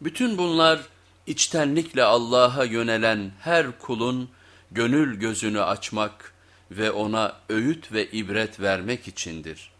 Bütün bunlar içtenlikle Allah'a yönelen her kulun gönül gözünü açmak ve ona öğüt ve ibret vermek içindir.